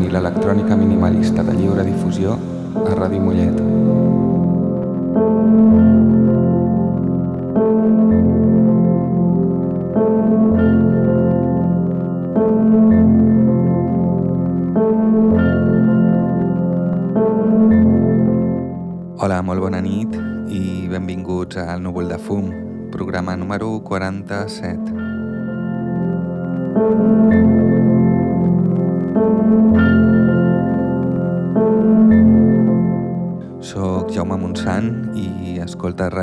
i l'electrònica minimalista de lliure difusió a Ràdio Mollet. Hola, molt bona nit i benvinguts al Núvol de Fum, programa número 47.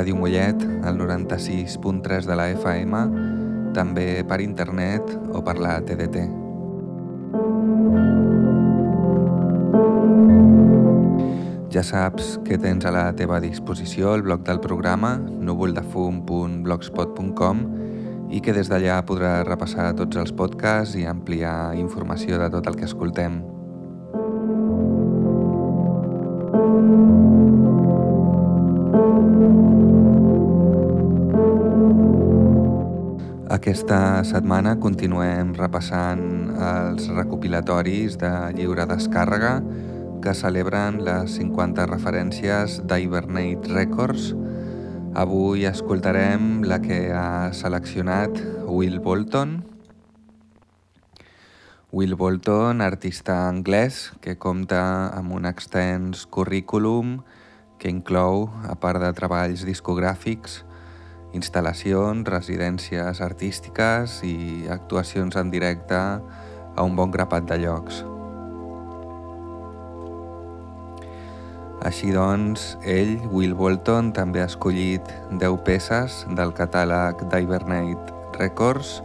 Ràdio Mollet al 96.3 de la FM, també per internet o per la TDT. Ja saps que tens a la teva disposició el blog del programa núvoldefum.blogspot.com i que des d'allà podràs repassar tots els podcasts i ampliar informació de tot el que escoltem. Aquesta setmana continuem repassant els recopilatoris de lliure descàrrega que celebren les 50 referències d'Hibernate Records. Avui escoltarem la que ha seleccionat Will Bolton. Will Bolton, artista anglès que compta amb un extens currículum que inclou, a part de treballs discogràfics, instal·lacions, residències artístiques i actuacions en directe a un bon grapat de llocs. Així doncs, ell, Will Bolton, també ha escollit 10 peces del catàleg d'Hibernate Records,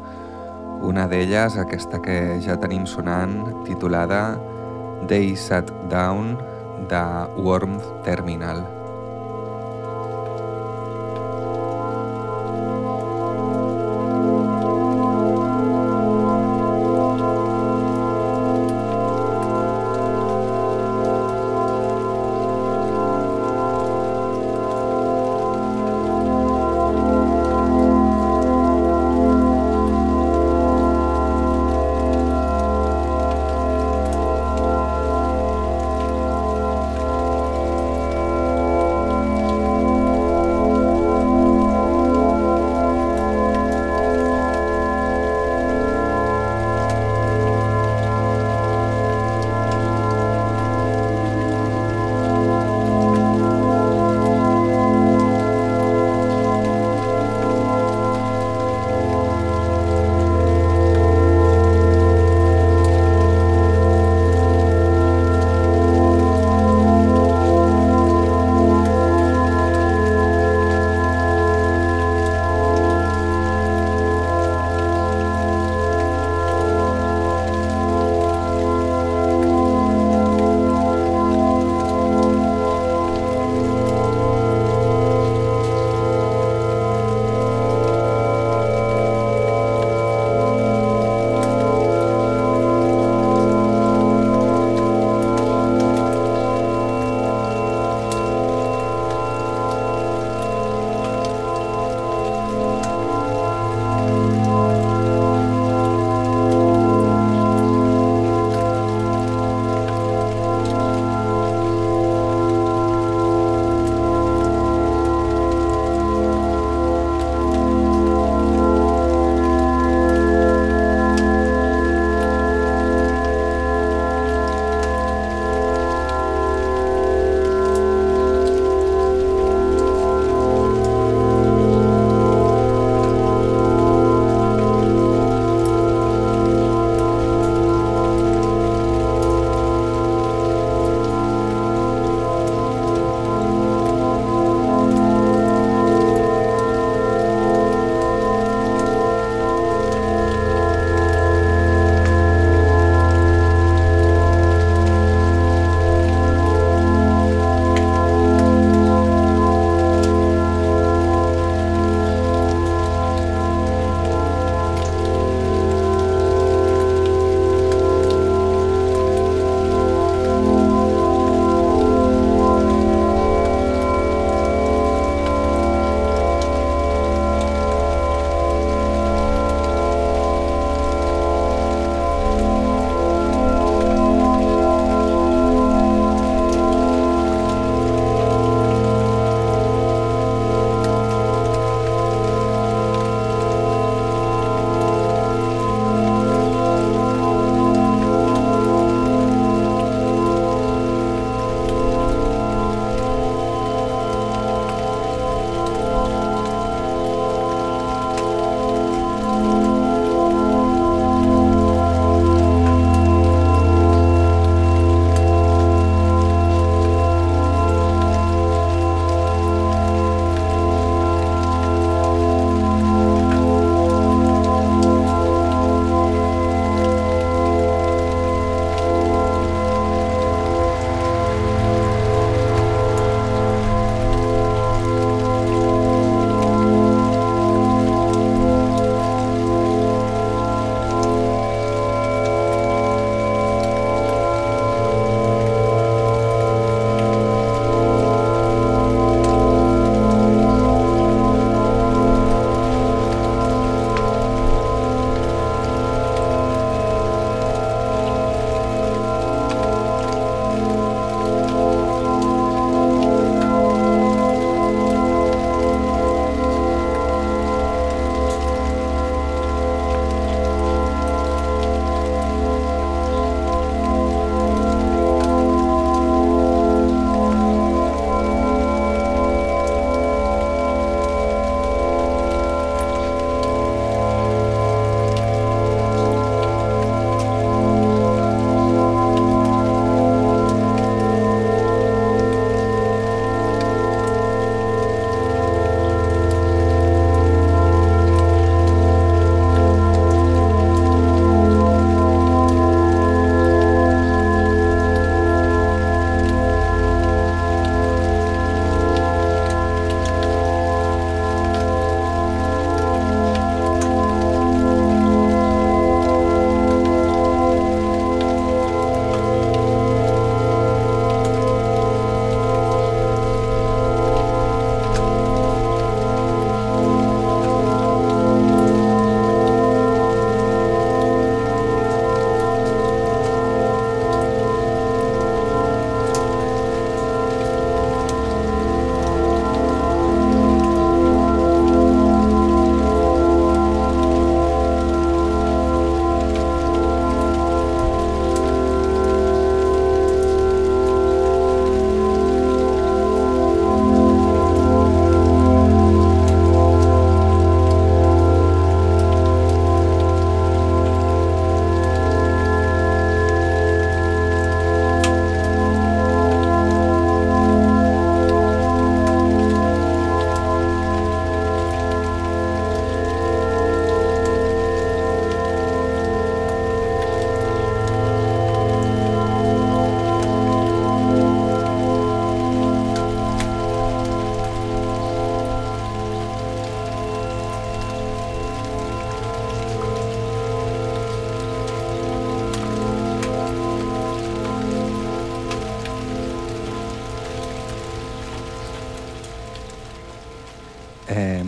una d'elles, aquesta que ja tenim sonant, titulada They Sat Down, de Worm Terminal.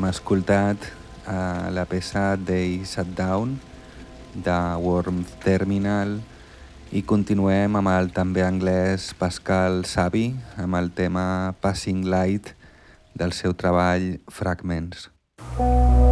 Escoltat uh, la peça They Sat Down de Warmth Terminal i continuem amb el també anglès Pascal Savi amb el tema Passing Light del seu treball Fragments. Passing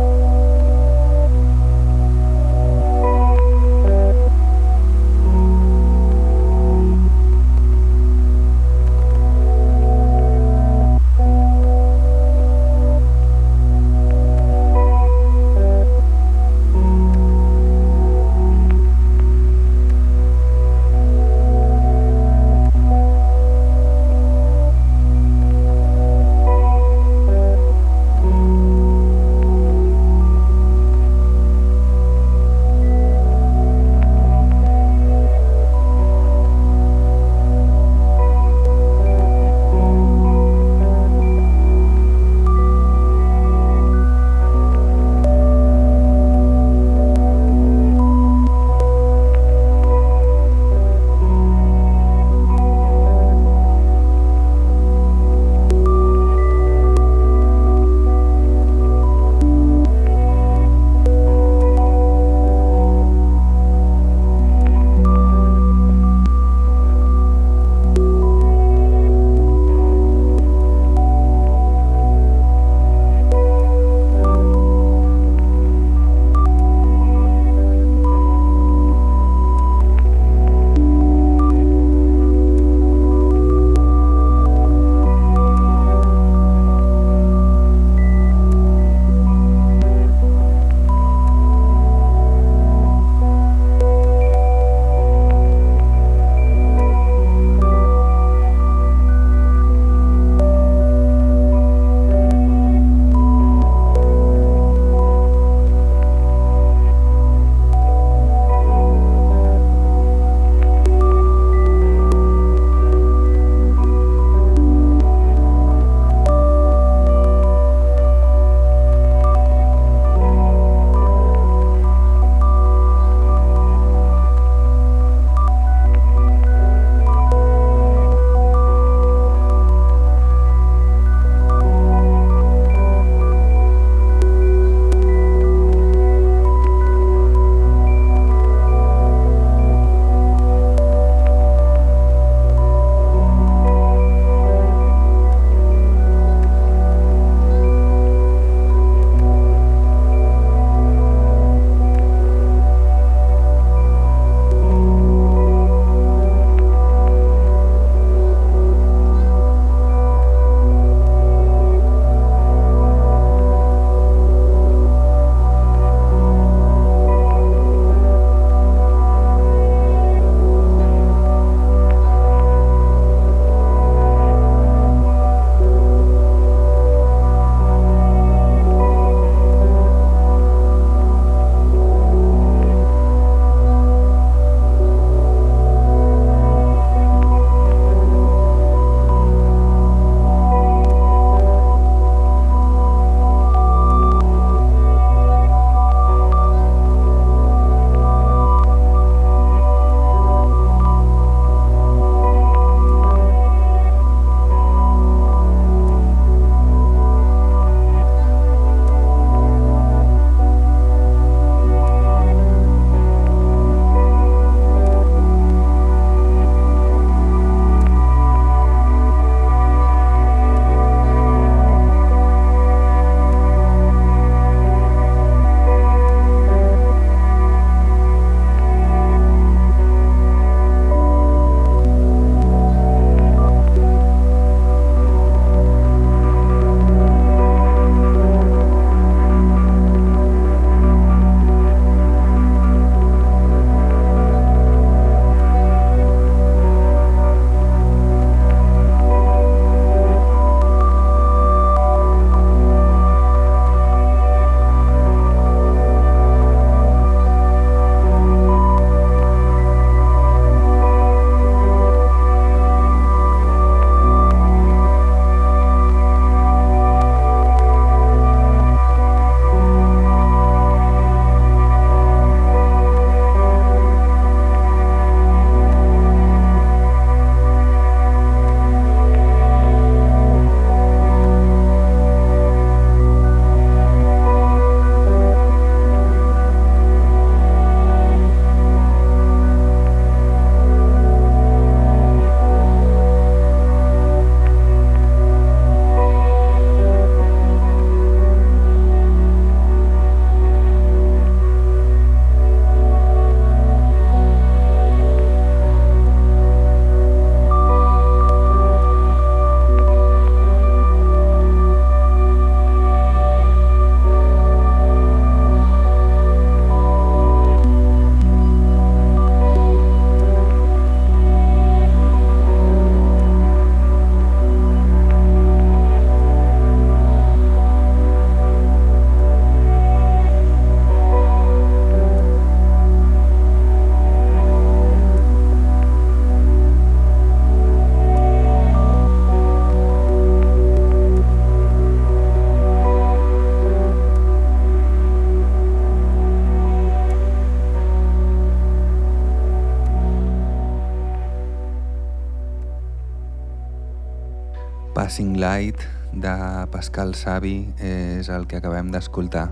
Light de Pascal Savi és el que acabem d'escoltar.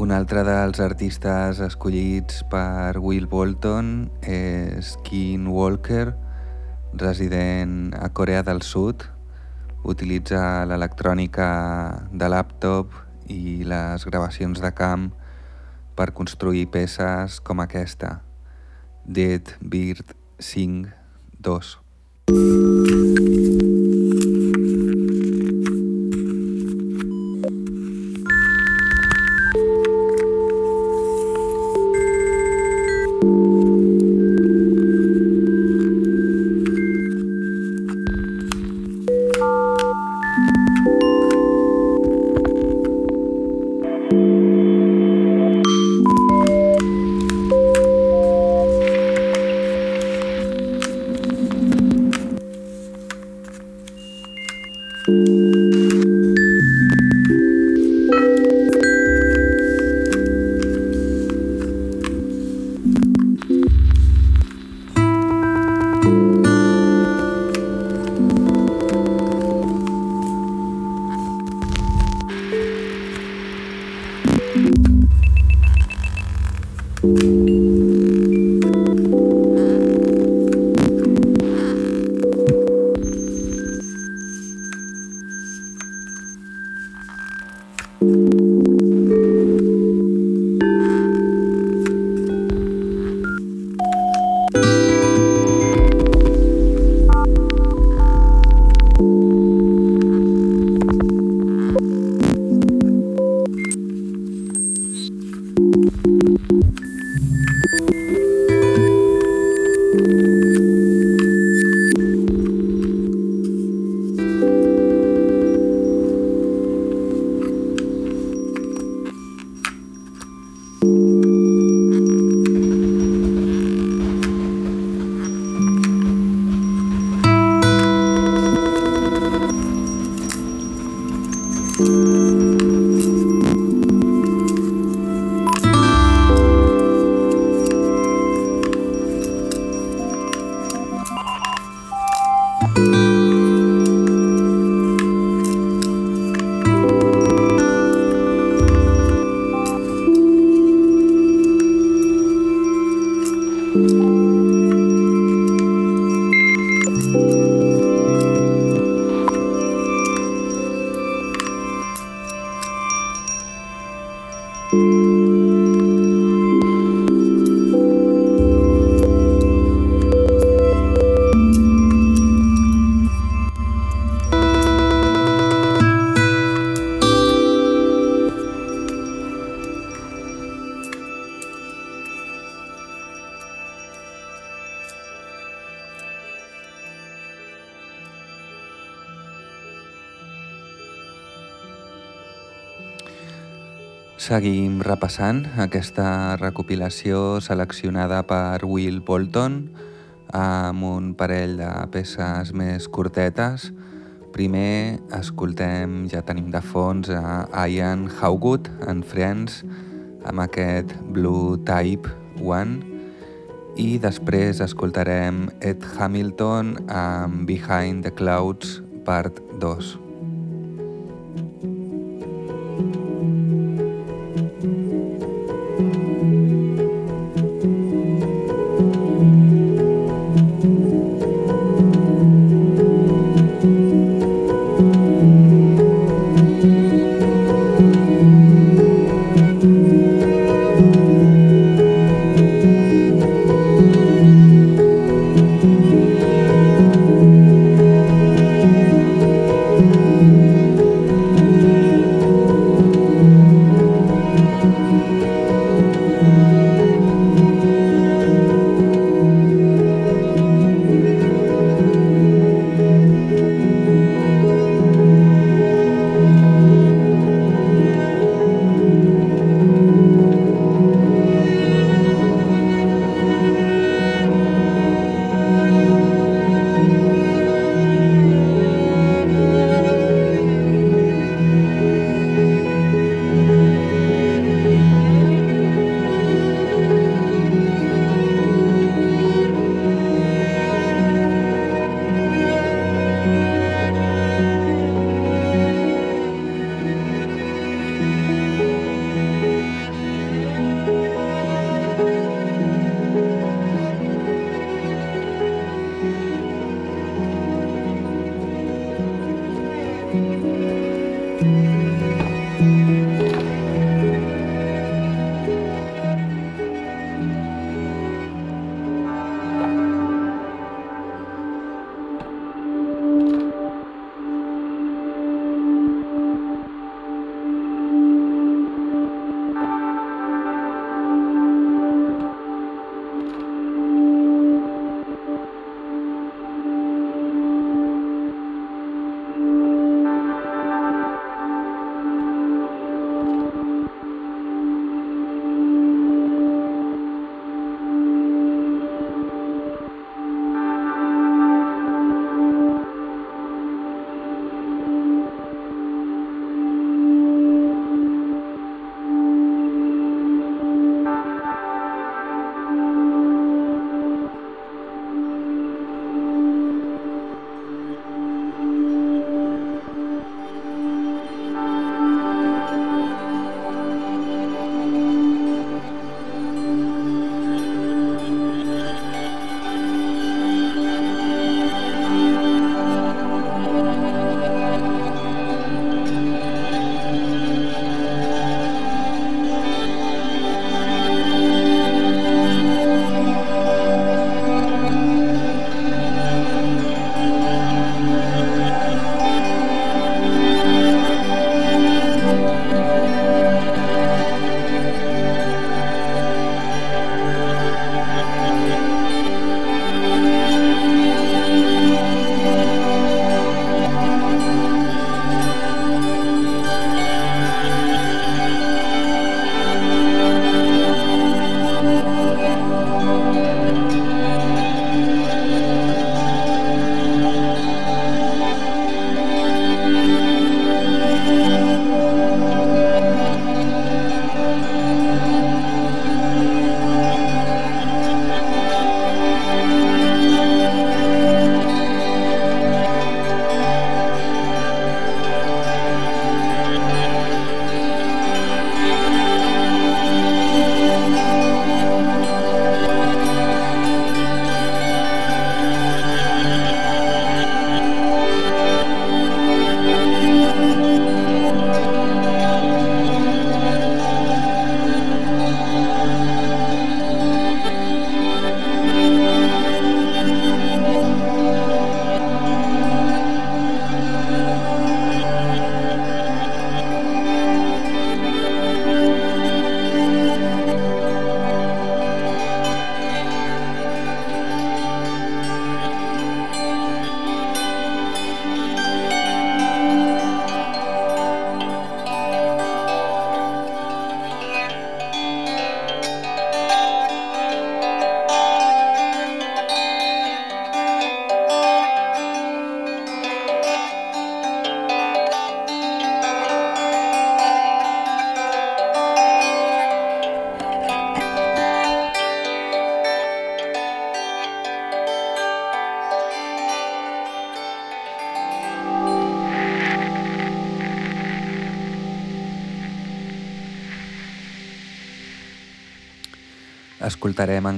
Un altre dels artistes escollits per Will Bolton és Keen Walker, resident a Corea del Sud. Utilitza l'electrònica de laptop i les gravacions de camp per construir peces com aquesta, Dead Bird Sing 2. thank you 嗯。Seguim repassant aquesta recopilació seleccionada per Will Bolton amb un parell de peces més curtetes. Primer escoltem, ja tenim de fons, a Ian Howgood en Friends amb aquest Blue Type 1 i després escoltarem Ed Hamilton amb Behind the Clouds Part 2.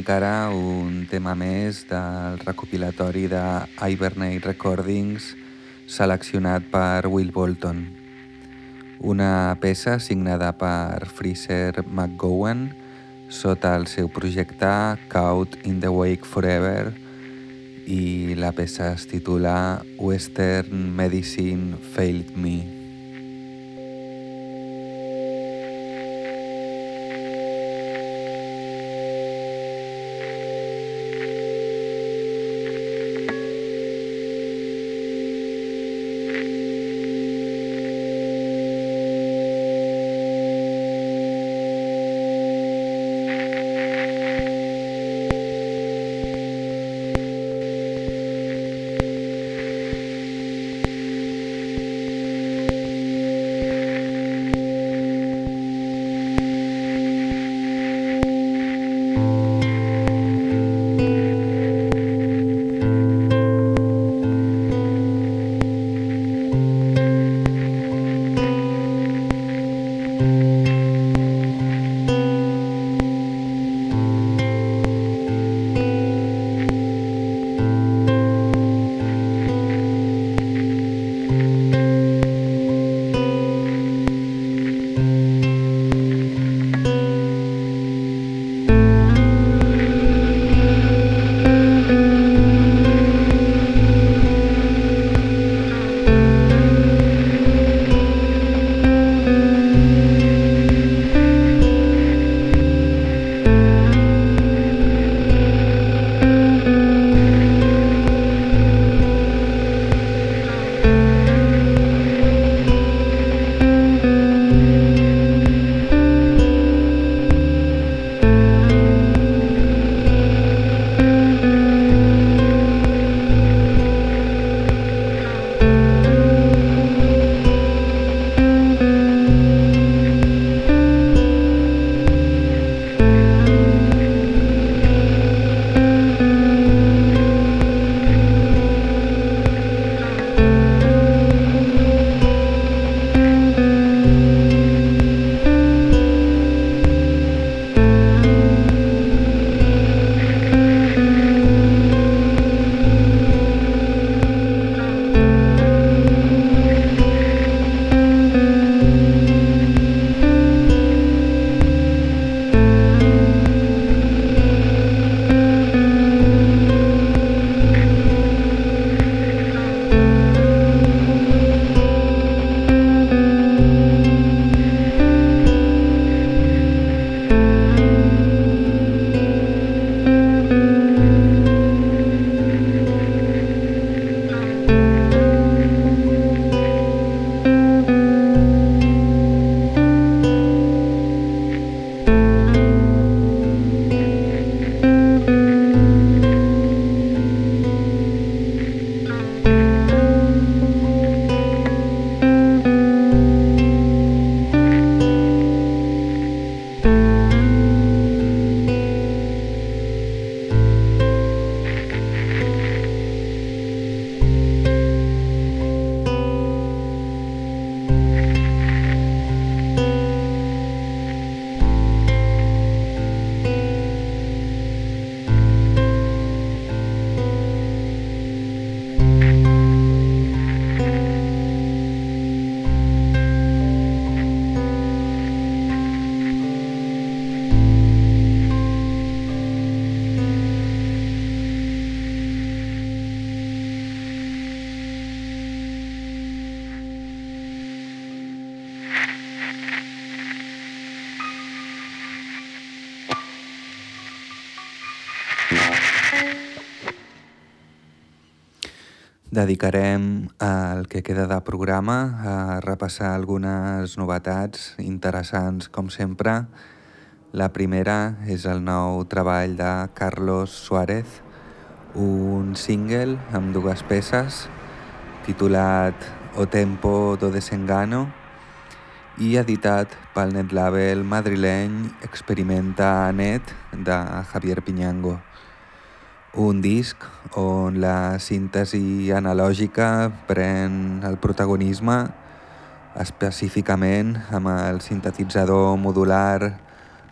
Encara un tema més del recopilatori de Hibernate Recordings seleccionat per Will Bolton. Una peça signada per Freezer McGowan sota el seu projecte Caught in the Wake Forever i la peça es titula Western Medicine Failed Me. Dedicarem el que queda de programa a repassar algunes novetats interessants, com sempre. La primera és el nou treball de Carlos Suárez, un single amb dues peces, titulat O Tempo do Desengano i editat pel netlabel madrileny Experimenta Net de Javier Piñango. Un disc on la síntesi analògica pren el protagonisme específicament amb el sintetitzador modular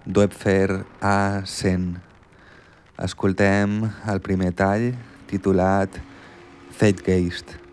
Doepfer A100. Escoltem el primer tall titulat Zeitgeist.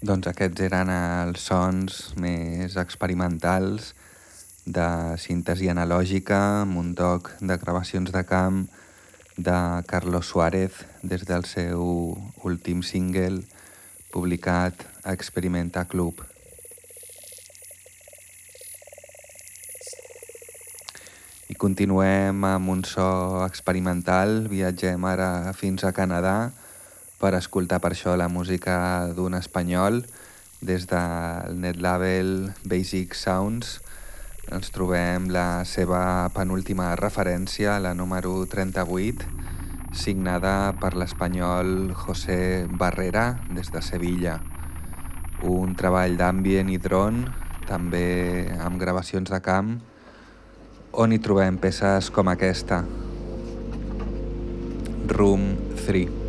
Doncs aquests eren els sons més experimentals de síntesi analògica amb un toc de gravacions de camp de Carlos Suárez des del seu últim single publicat a Experimenta Club. I continuem amb un so experimental, viatgem ara fins a Canadà per escoltar per això la música d'un espanyol des del netlabel Basic Sounds ens trobem la seva penúltima referència, la número 38, signada per l'espanyol José Barrera des de Sevilla. Un treball d'ambient i dron, també amb gravacions de camp, on hi trobem peces com aquesta. Room 3.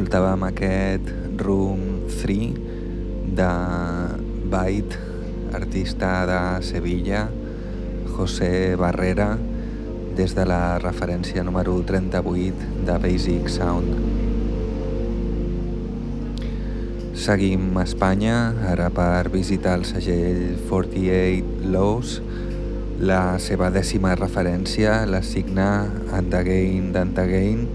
Escoltàvem aquest Room 3 de Byte, artista de Sevilla, José Barrera, des de la referència número 38 de Basic Sound. Seguim a Espanya, ara per visitar el segell 48 Laws. La seva dècima referència la signa And Again, And Again,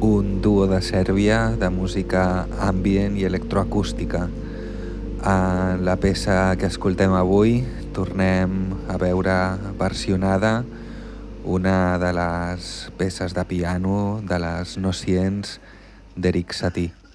un duo de Sèrbia de música ambient i electroacústica. En la peça que escoltem avui tornem a veure versionada una de les peces de piano de les nocients d'Eric Satie.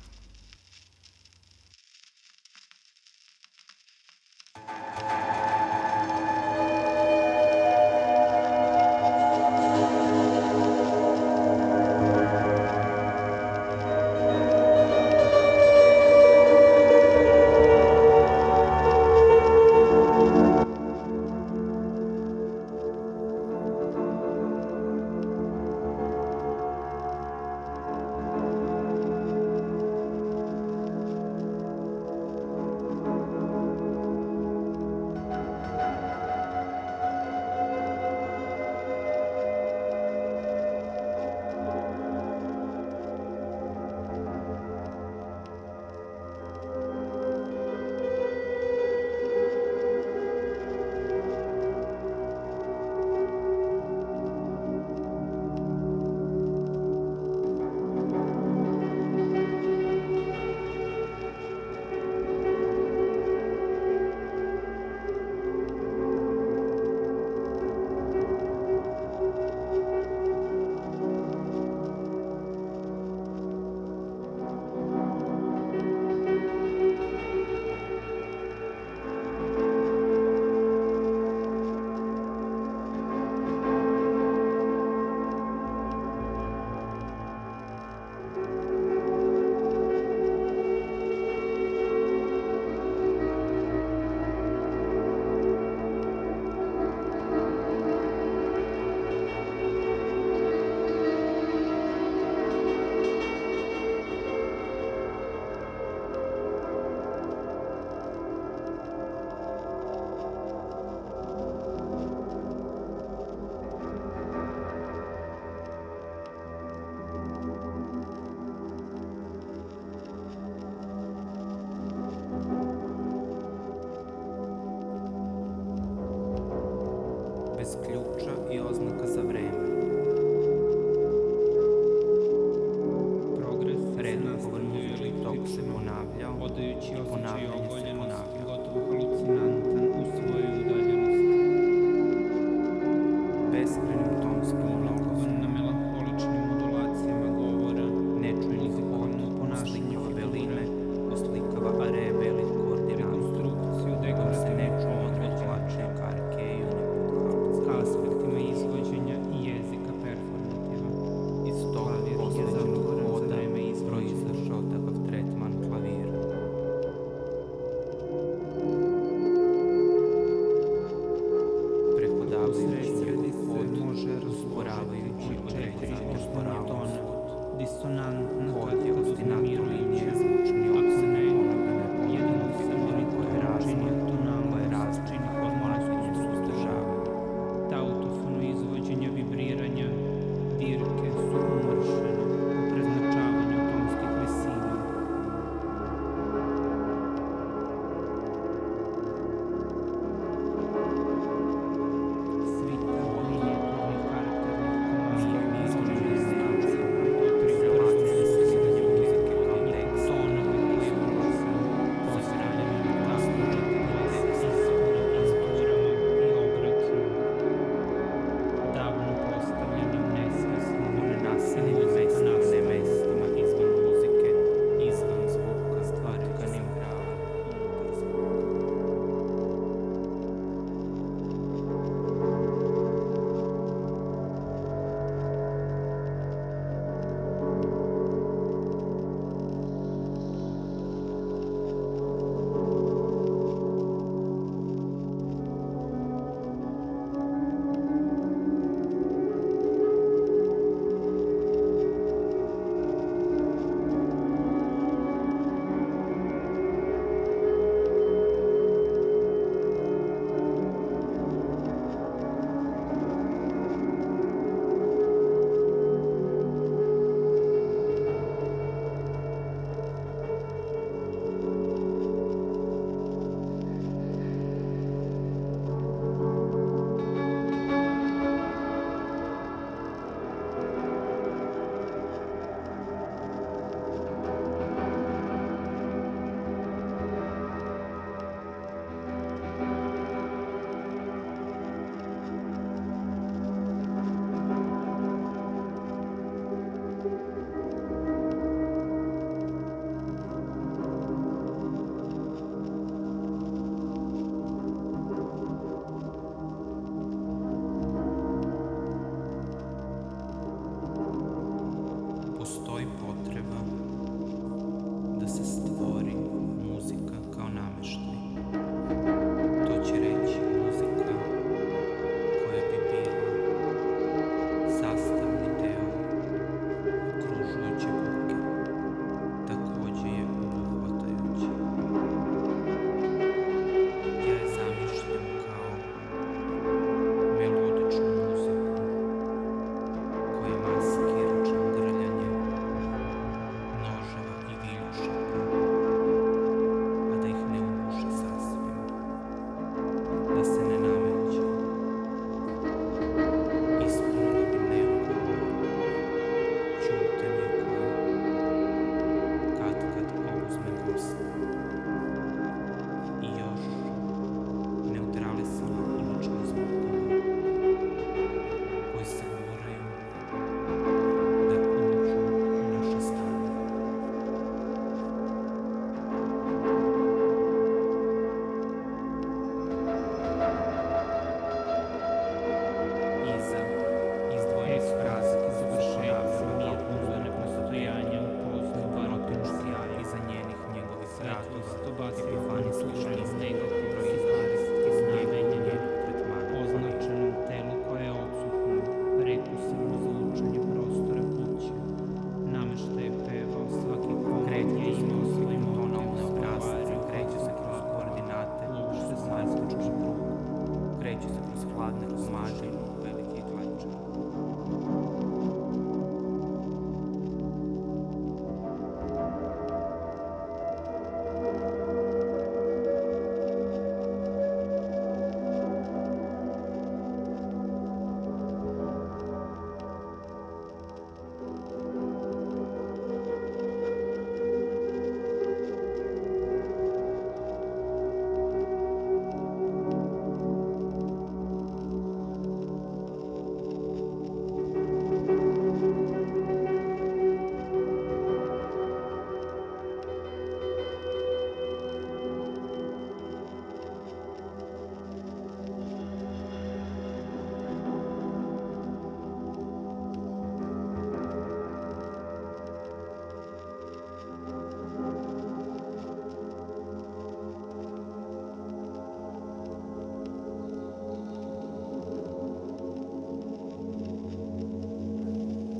Odajući i osjećaj ogoljenosti, gotovo halucinantan u svojoj udaljenosti. Beskreni ton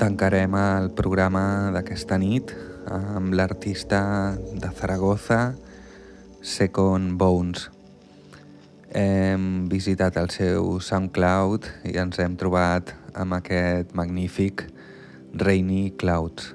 Tancarem el programa d'aquesta nit amb l'artista de Zaragoza, Second Bones. Hem visitat el seu SoundCloud i ens hem trobat amb aquest magnífic Rainy Clouds.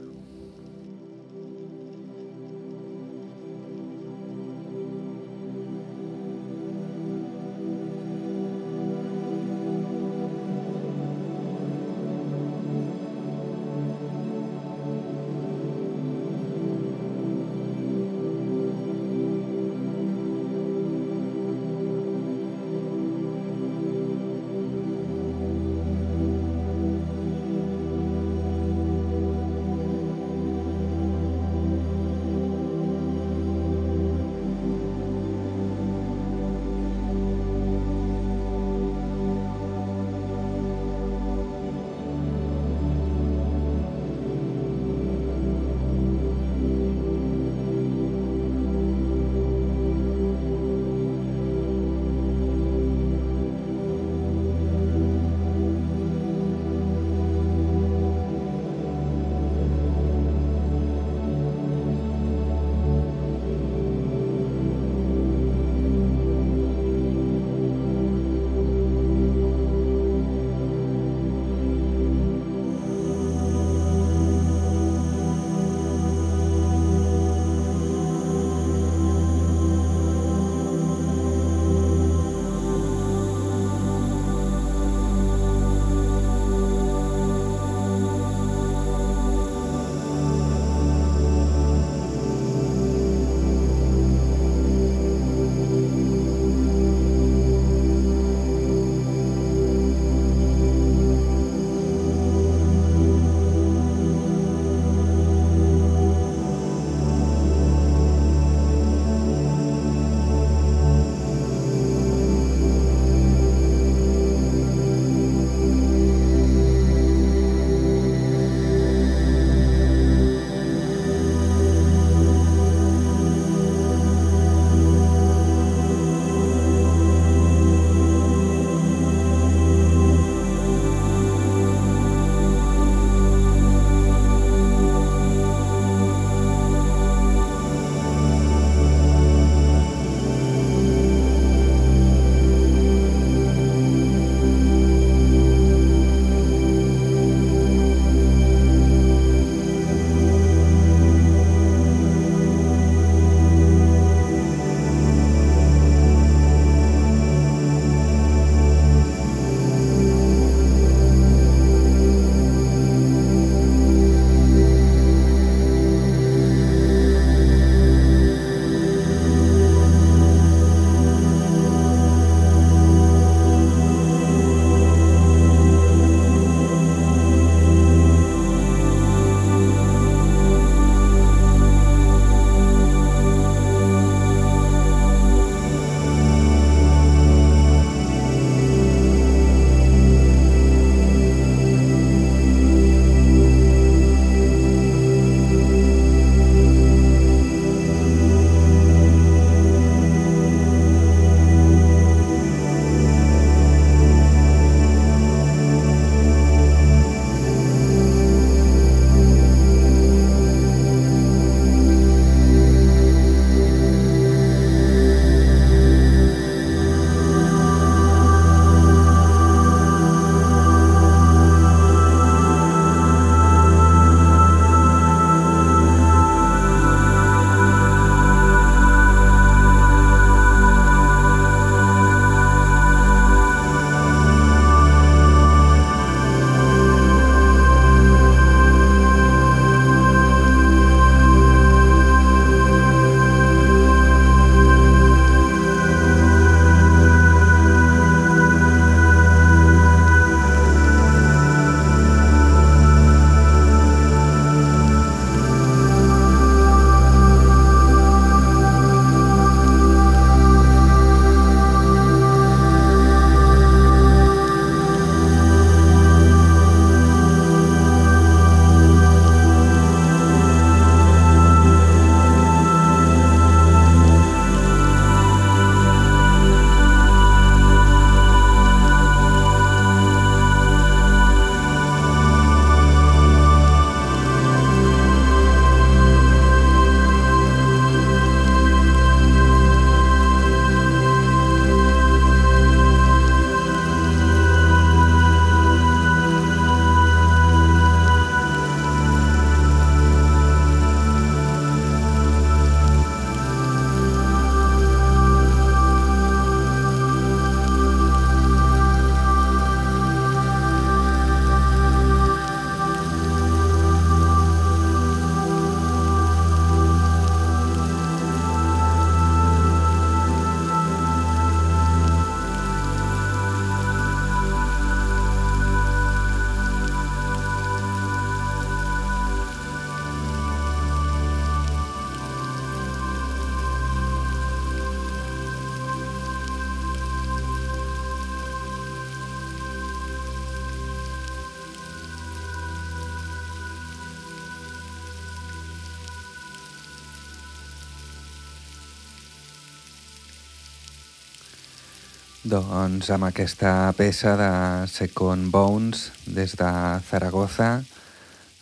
Doncs amb aquesta peça de Second Bones des de Zaragoza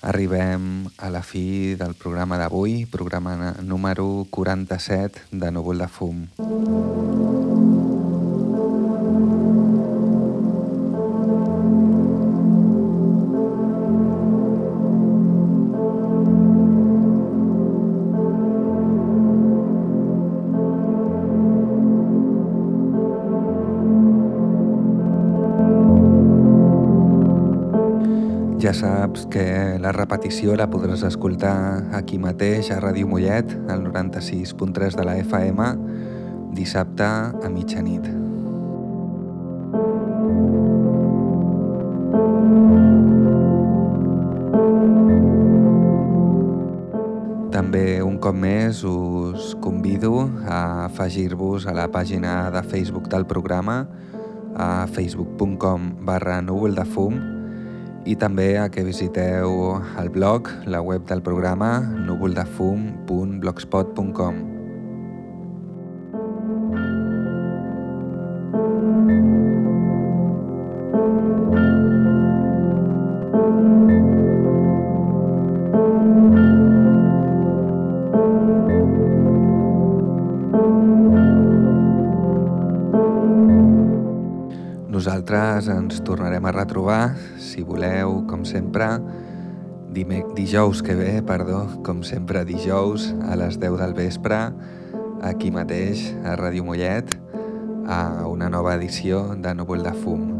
arribem a la fi del programa d'avui, programa número 47 de Núvol de Fum. Ja saps que la repetició la podràs escoltar aquí mateix a Ràdio Mollet, al 96.3 de la FM, dissabte a mitjanit. També un cop més us convido a afegir-vos a la pàgina de Facebook del programa a facebook.com barra núvol de fum i també a que visiteu el blog, la web del programa núvoldefum.blogspot.com Nosaltres ens tornarem a retrobar, si voleu, com sempre, dijous que ve, perdó, com sempre dijous a les 10 del vespre, aquí mateix, a Ràdio Mollet, a una nova edició de Núvol de Fum.